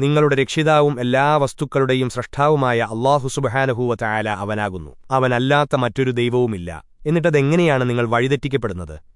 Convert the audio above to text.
നിങ്ങളുടെ രക്ഷിതാവും എല്ലാ വസ്തുക്കളുടെയും സ്രഷ്ടാവുമായ അള്ളാഹു സുബഹാനഹൂവ ചായാല അവനാകുന്നു. അവനല്ലാത്ത മറ്റൊരു ദൈവവുമില്ല. എന്നിട്ടതെങ്ങനെയാണ് നിങ്ങൾ വഴിതെറ്റിക്കപ്പെടുന്നത്?